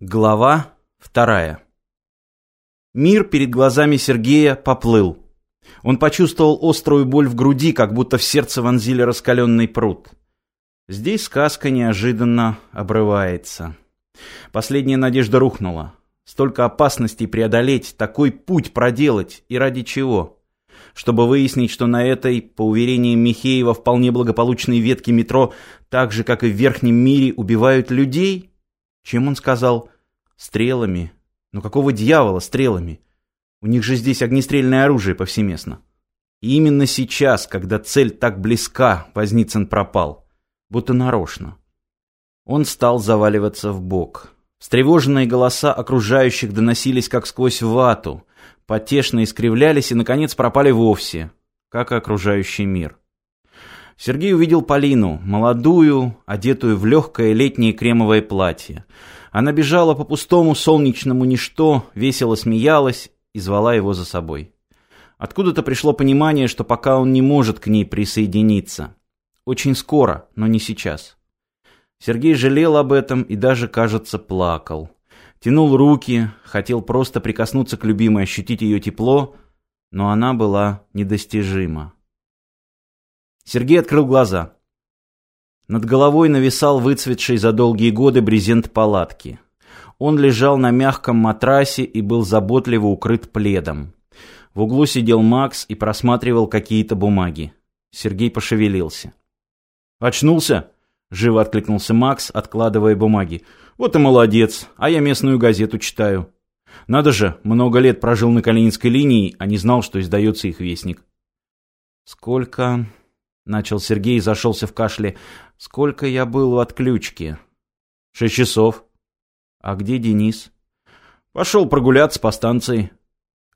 Глава вторая. Мир перед глазами Сергея поплыл. Он почувствовал острую боль в груди, как будто в сердце вонзили раскаленный пруд. Здесь сказка неожиданно обрывается. Последняя надежда рухнула. Столько опасностей преодолеть, такой путь проделать, и ради чего? Чтобы выяснить, что на этой, по уверениям Михеева, вполне благополучной ветке метро, так же, как и в верхнем мире, убивают людей? Чем он сказал? Стрелами. Но какого дьявола стрелами? У них же здесь огнестрельное оружие повсеместно. И именно сейчас, когда цель так близка, Возницын пропал. Будто нарочно. Он стал заваливаться в бок. Встревоженные голоса окружающих доносились как сквозь вату, потешно искривлялись и, наконец, пропали вовсе, как и окружающий мир. Сергей увидел Полину, молодую, одетую в легкое летнее кремовое платье. Она бежала по пустому солнечному ничто, весело смеялась и звала его за собой. Откуда-то пришло понимание, что пока он не может к ней присоединиться. Очень скоро, но не сейчас. Сергей жалел об этом и даже, кажется, плакал. Тянул руки, хотел просто прикоснуться к любимой, ощутить ее тепло, но она была недостижима. Сергей открыл глаза. Над головой нависал выцветший за долгие годы брезент палатки. Он лежал на мягком матрасе и был заботливо укрыт пледом. В углу сидел Макс и просматривал какие-то бумаги. Сергей пошевелился. «Очнулся?» — живо откликнулся Макс, откладывая бумаги. «Вот и молодец, а я местную газету читаю. Надо же, много лет прожил на Калининской линии, а не знал, что издается их вестник». «Сколько...» Начал Сергей и зашелся в кашле. «Сколько я был у отключки?» «Шесть часов». «А где Денис?» «Пошел прогуляться по станции.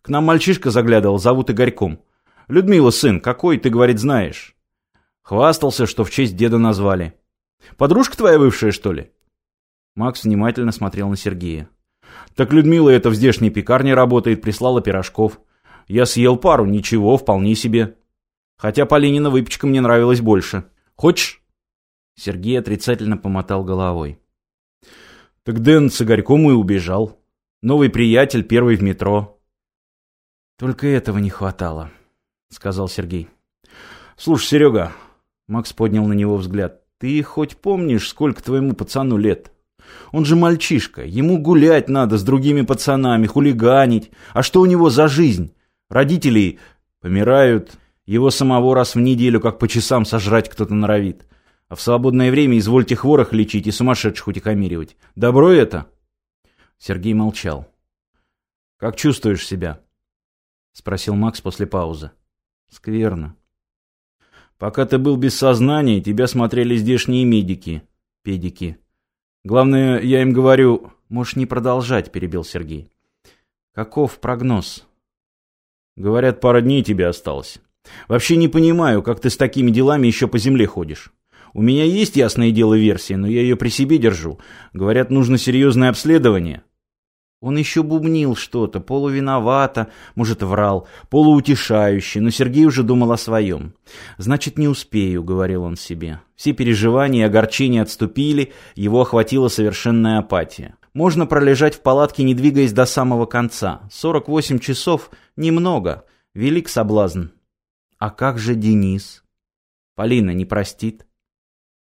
К нам мальчишка заглядывал, зовут Игорьком. Людмила сын, какой, ты, говорит, знаешь?» Хвастался, что в честь деда назвали. «Подружка твоя бывшая, что ли?» Макс внимательно смотрел на Сергея. «Так Людмила это в здешней пекарне работает, прислала пирожков. Я съел пару, ничего, вполне себе». Хотя Полинина выпечка мне нравилась больше. Хочешь?» Сергей отрицательно помотал головой. «Так Дэн с Игорьком и убежал. Новый приятель, первый в метро». «Только этого не хватало», — сказал Сергей. «Слушай, Серега», — Макс поднял на него взгляд, — «ты хоть помнишь, сколько твоему пацану лет? Он же мальчишка, ему гулять надо с другими пацанами, хулиганить. А что у него за жизнь? Родители помирают, его самого раз в неделю, как по часам, сожрать кто-то норовит. А в свободное время извольте хворох лечить и сумасшедших утихомиривать. Добро это?» Сергей молчал. «Как чувствуешь себя?» — спросил Макс после паузы. «Скверно. Пока ты был без сознания, тебя смотрели здешние медики, педики. Главное, я им говорю... Можешь не продолжать, — перебил Сергей. Каков прогноз? Говорят, пара дней тебе осталось. Вообще не понимаю, как ты с такими делами еще по земле ходишь. У меня есть, ясное дело, версия, но я ее при себе держу. Говорят, нужно серьезное обследование. Он еще бубнил что-то, полувиновато, может, врал, полуутешающе, но Сергей уже думал о своем. «Значит, не успею», — говорил он себе. Все переживания и огорчения отступили, его охватила совершенная апатия. Можно пролежать в палатке, не двигаясь до самого конца. 48 часов — немного. Велик соблазн. А как же Денис? Полина не простит?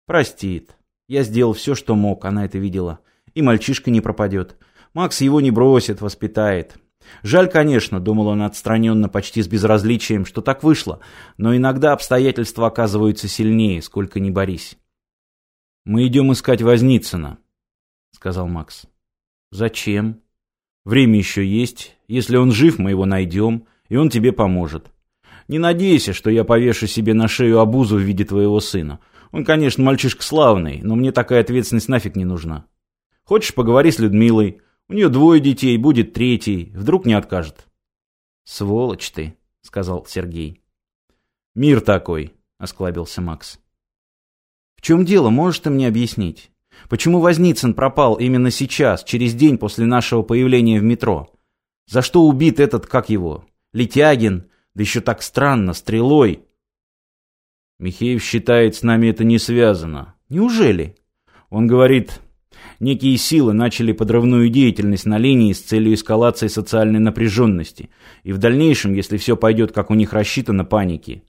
Простит. Я сделал все, что мог, она это видела. И мальчишка не пропадет. Макс его не бросит, воспитает. Жаль, конечно, думал он отстраненно, почти с безразличием, что так вышло, но иногда обстоятельства оказываются сильнее, сколько ни борись. «Мы идем искать Возницына», — сказал Макс. «Зачем?» «Время еще есть. Если он жив, мы его найдем, и он тебе поможет. Не надейся, что я повешу себе на шею обузу в виде твоего сына. Он, конечно, мальчишка славный, но мне такая ответственность нафиг не нужна. Хочешь, поговори с Людмилой. У нее двое детей, будет третий. Вдруг не откажет. Сволочь ты, сказал Сергей. Мир такой, осклабился Макс. В чем дело, можешь ты мне объяснить? Почему Возницын пропал именно сейчас, через день после нашего появления в метро? За что убит этот, как его, Летягин, да еще так странно, стрелой. Михеев считает, с нами это не связано. Неужели? Он говорит, Некие силы начали подрывную деятельность на линии с целью эскалации социальной напряженности, и в дальнейшем, если все пойдет как у них рассчитано, паники.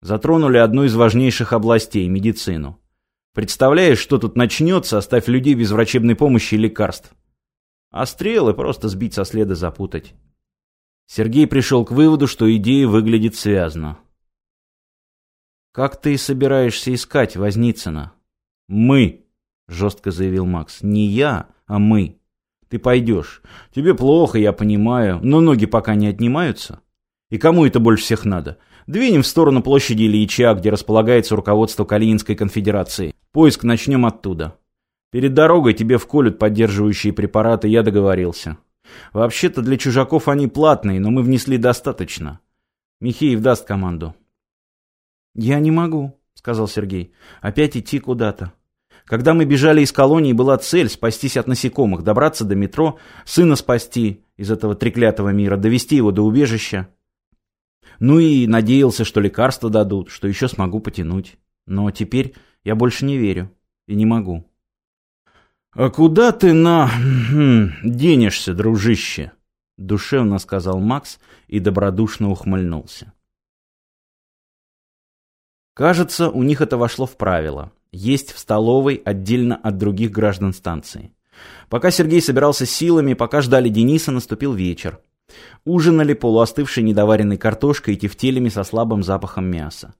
Затронули одну из важнейших областей – медицину. Представляешь, что тут начнется, оставь людей без врачебной помощи и лекарств. А стрелы просто сбить со следа запутать. Сергей пришел к выводу, что идея выглядит связно. «Как ты собираешься искать Возницына?» «Мы», — жестко заявил Макс. «Не я, а мы. Ты пойдешь. Тебе плохо, я понимаю, но ноги пока не отнимаются. И кому это больше всех надо? Двинем в сторону площади Ильича, где располагается руководство Калининской конфедерации. Поиск начнем оттуда. Перед дорогой тебе вколют поддерживающие препараты, я договорился. Вообще-то для чужаков они платные, но мы внесли достаточно. Михеев даст команду. «Я не могу», — сказал Сергей. «Опять идти куда-то. Когда мы бежали из колонии, была цель спастись от насекомых, добраться до метро, сына спасти из этого треклятого мира, довести его до убежища. Ну и надеялся, что лекарства дадут, что еще смогу потянуть. Но теперь я больше не верю и не могу». «А куда ты на... Хм, денешься, дружище?» — душевно сказал Макс и добродушно ухмыльнулся. Кажется, у них это вошло в правило. Есть в столовой отдельно от других граждан станции. Пока Сергей собирался силами, пока ждали Дениса, наступил вечер. Ужинали полуостывшей недоваренной картошкой и тефтелями со слабым запахом мяса.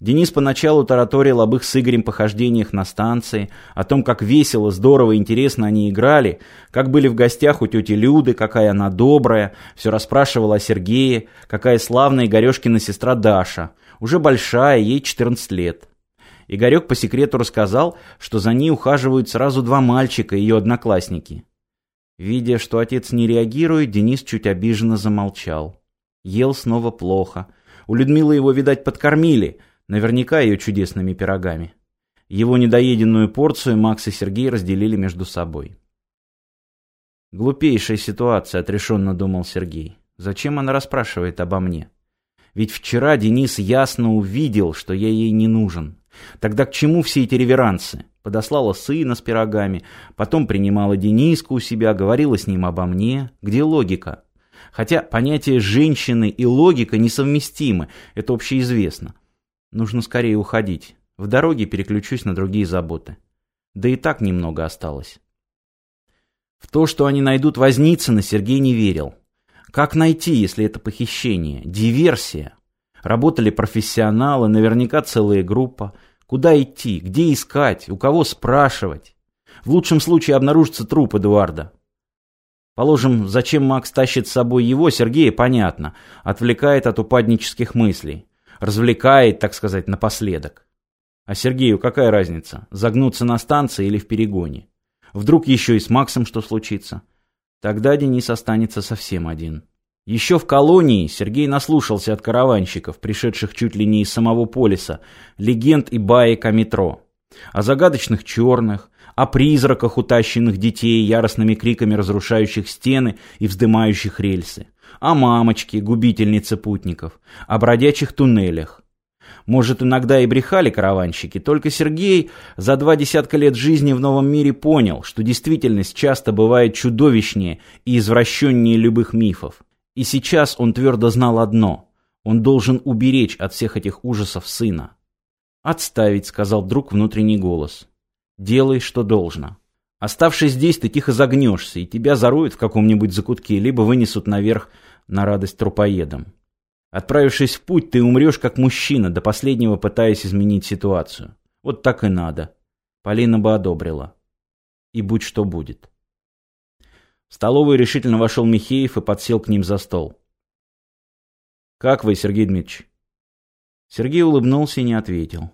Денис поначалу тараторил об их с Игорем похождениях на станции, о том, как весело, здорово и интересно они играли, как были в гостях у тети Люды, какая она добрая, все расспрашивал о Сергее, какая славная Игорешкина сестра Даша – уже большая, ей 14 лет. Игорек по секрету рассказал, что за ней ухаживают сразу два мальчика, ее одноклассники. Видя, что отец не реагирует, Денис чуть обиженно замолчал. Ел снова плохо. У Людмилы его, видать, подкормили, наверняка ее чудесными пирогами. Его недоеденную порцию Макс и Сергей разделили между собой. «Глупейшая ситуация», — отрешенно думал Сергей. «Зачем она расспрашивает обо мне?» Ведь вчера Денис ясно увидел, что я ей не нужен. Тогда к чему все эти реверансы? Подослала сына с пирогами, потом принимала Дениску у себя, говорила с ним обо мне. Где логика? Хотя понятия женщины и логика несовместимы, это общеизвестно. Нужно скорее уходить. В дороге переключусь на другие заботы. Да и так немного осталось. В то, что они найдут Возницына, Сергей не верил. Как найти, если это похищение? Диверсия. Работали профессионалы, наверняка целая группа. Куда идти? Где искать? У кого спрашивать? В лучшем случае обнаружится труп Эдуарда. Положим, зачем Макс тащит с собой его, Сергея, понятно. Отвлекает от упаднических мыслей. Развлекает, так сказать, напоследок. А Сергею какая разница? Загнуться на станции или в перегоне? Вдруг еще и с Максом что случится? Тогда Денис останется совсем один. Еще в колонии Сергей наслушался от караванщиков, пришедших чуть ли не из самого полиса, легенд и баек о метро. О загадочных черных, о призраках утащенных детей, яростными криками разрушающих стены и вздымающих рельсы. О мамочке, губительнице путников, о бродячих туннелях. Может, иногда и брехали караванщики, только Сергей за два десятка лет жизни в новом мире понял, что действительность часто бывает чудовищнее и извращеннее любых мифов. И сейчас он твердо знал одно – он должен уберечь от всех этих ужасов сына. «Отставить», – сказал вдруг внутренний голос. «Делай, что должно. Оставшись здесь, ты тихо загнешься, и тебя зароют в каком-нибудь закутке, либо вынесут наверх на радость трупоедам. Отправившись в путь, ты умрешь как мужчина, до последнего пытаясь изменить ситуацию. Вот так и надо. Полина бы одобрила. И будь что будет. В столовую решительно вошел Михеев и подсел к ним за стол. «Как вы, Сергей Дмитриевич?» Сергей улыбнулся и не ответил.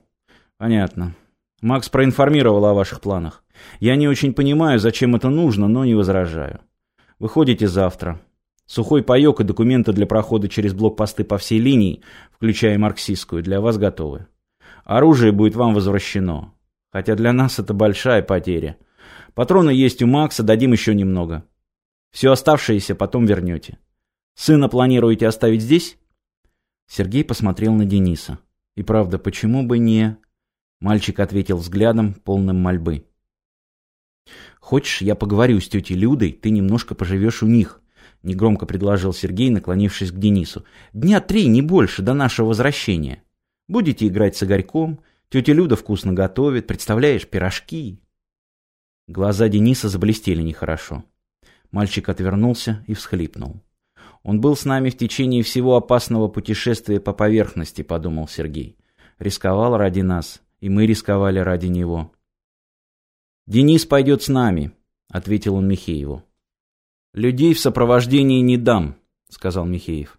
«Понятно. Макс проинформировал о ваших планах. Я не очень понимаю, зачем это нужно, но не возражаю. Выходите завтра. Сухой паёк и документы для прохода через блокпосты по всей линии, включая марксистскую, для вас готовы. Оружие будет вам возвращено. Хотя для нас это большая потеря. Патроны есть у Макса, дадим еще немного. Все оставшееся потом вернете. Сына планируете оставить здесь? Сергей посмотрел на Дениса. И правда, почему бы не... Мальчик ответил взглядом, полным мольбы. «Хочешь, я поговорю с тетей Людой, ты немножко поживешь у них», — негромко предложил Сергей, наклонившись к Денису. «Дня три, не больше, до нашего возвращения. Будете играть с Игорьком, тетя Люда вкусно готовит, представляешь, пирожки». Глаза Дениса заблестели нехорошо. Мальчик отвернулся и всхлипнул. «Он был с нами в течение всего опасного путешествия по поверхности», — подумал Сергей. «Рисковал ради нас, и мы рисковали ради него». «Денис пойдет с нами», — ответил он Михееву. «Людей в сопровождении не дам», — сказал Михеев.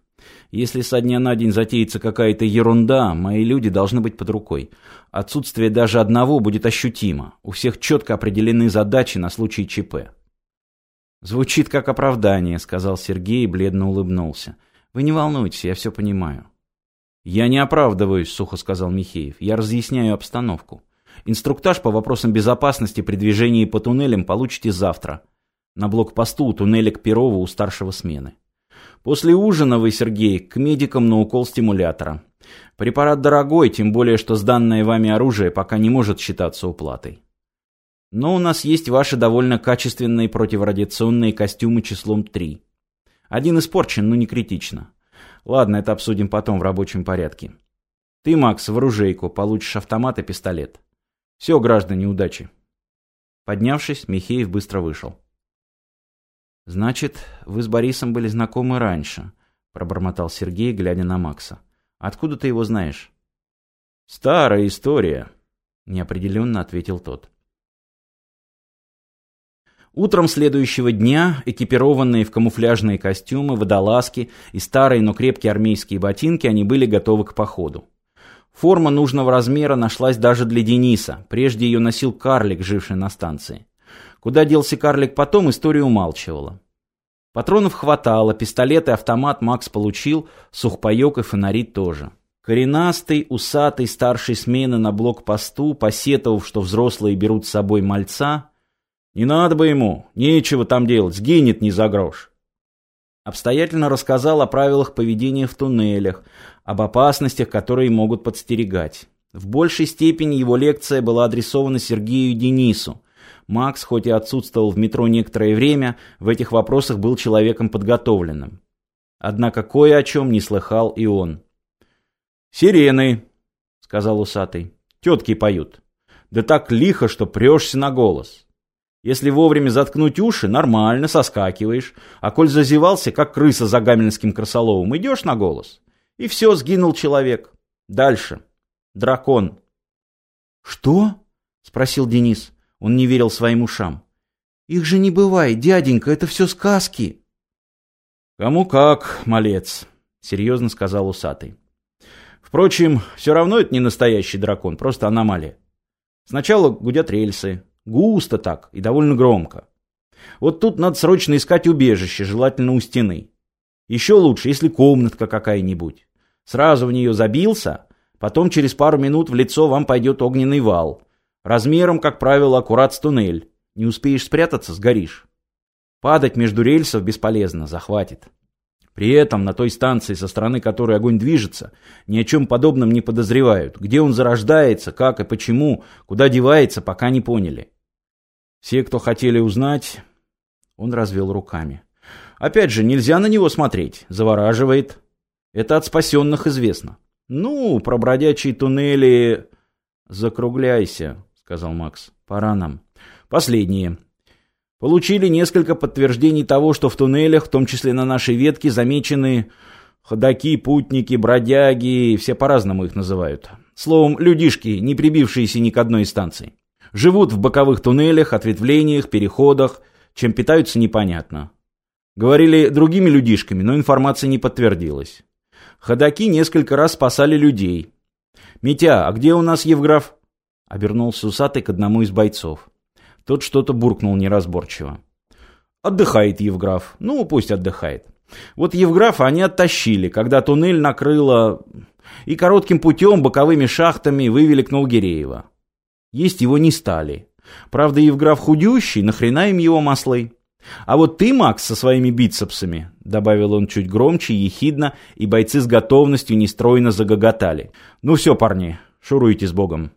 «Если со дня на день затеется какая-то ерунда, мои люди должны быть под рукой. Отсутствие даже одного будет ощутимо. У всех четко определены задачи на случай ЧП». «Звучит как оправдание», — сказал Сергей и бледно улыбнулся. «Вы не волнуйтесь, я все понимаю». «Я не оправдываюсь», — сухо сказал Михеев. «Я разъясняю обстановку. Инструктаж по вопросам безопасности при движении по туннелям получите завтра. На блокпосту у туннеля к Перову у старшего смены. После ужина вы, Сергей, к медикам на укол стимулятора. Препарат дорогой, тем более, что сданное вами оружие пока не может считаться уплатой. Но у нас есть ваши довольно качественные противорадиационные костюмы числом 3. Один испорчен, но не критично. Ладно, это обсудим потом в рабочем порядке. Ты, Макс, в оружейку, получишь автомат и пистолет. Все, граждане, удачи. Поднявшись, Михеев быстро вышел. «Значит, вы с Борисом были знакомы раньше», — пробормотал Сергей, глядя на Макса. «Откуда ты его знаешь?» «Старая история», — неопределенно ответил тот. Утром следующего дня, экипированные в камуфляжные костюмы, водолазки и старые, но крепкие армейские ботинки, они были готовы к походу. Форма нужного размера нашлась даже для Дениса. Прежде ее носил карлик, живший на станции. Куда делся карлик потом, история умалчивала. Патронов хватало, пистолет и автомат Макс получил, сухпайок и фонари тоже. Коренастый, усатый старший смены на блокпосту, посетовав, что взрослые берут с собой мальца, не надо бы ему, нечего там делать, сгинет не за грош. Обстоятельно рассказал о правилах поведения в туннелях, об опасностях, которые могут подстерегать. В большей степени его лекция была адресована Сергею Денису. Макс, хоть и отсутствовал в метро некоторое время, в этих вопросах был человеком подготовленным. Однако кое о чем не слыхал и он. «Сирены», — сказал усатый. «Тетки поют. Да так лихо, что прешься на голос. Если вовремя заткнуть уши, нормально, соскакиваешь. А коль зазевался, как крыса за гамельнским крысоловым, идешь на голос. И все, сгинул человек. Дальше. Дракон. «Что?» — спросил Денис. Он не верил своим ушам. «Их же не бывает, дяденька, это все сказки». «Кому как, малец», — серьезно сказал усатый. «Впрочем, все равно это не настоящий дракон, просто аномалия. Сначала гудят рельсы, Густо так и довольно громко. Вот тут надо срочно искать убежище, желательно у стены. Еще лучше, если комнатка какая-нибудь. Сразу в нее забился, потом через пару минут в лицо вам пойдет огненный вал. Размером, как правило, аккурат с туннель. Не успеешь спрятаться, сгоришь. Падать между рельсов бесполезно, захватит. При этом на той станции, со стороны которой огонь движется, ни о чем подобном не подозревают. Где он зарождается, как и почему, куда девается, пока не поняли. Все, кто хотели узнать, он развел руками. Опять же, нельзя на него смотреть, завораживает. Это от спасенных известно. Ну, про бродячие туннели... Закругляйся, сказал Макс. Пора нам. Последнее. Получили несколько подтверждений того, что в туннелях, в том числе на нашей ветке, замечены ходаки, путники, бродяги, все по-разному их называют. Словом, людишки, не прибившиеся ни к одной из станций. Живут в боковых туннелях, ответвлениях, переходах, чем питаются непонятно. Говорили другими людишками, но информация не подтвердилась. Ходаки несколько раз спасали людей. «Митя, а где у нас Евграф?» Обернулся усатый к одному из бойцов. Тот что-то буркнул неразборчиво. Отдыхает Евграф. Ну, пусть отдыхает. Вот Евграфа они оттащили, когда туннель накрыло... И коротким путем, боковыми шахтами вывели к Новгиреево. Есть его не стали. Правда, Евграф худющий, нахрена им его маслы? А вот ты, Макс, со своими бицепсами, добавил он чуть громче, ехидно, и бойцы с готовностью нестройно загоготали. Ну все, парни, шуруйте с Богом.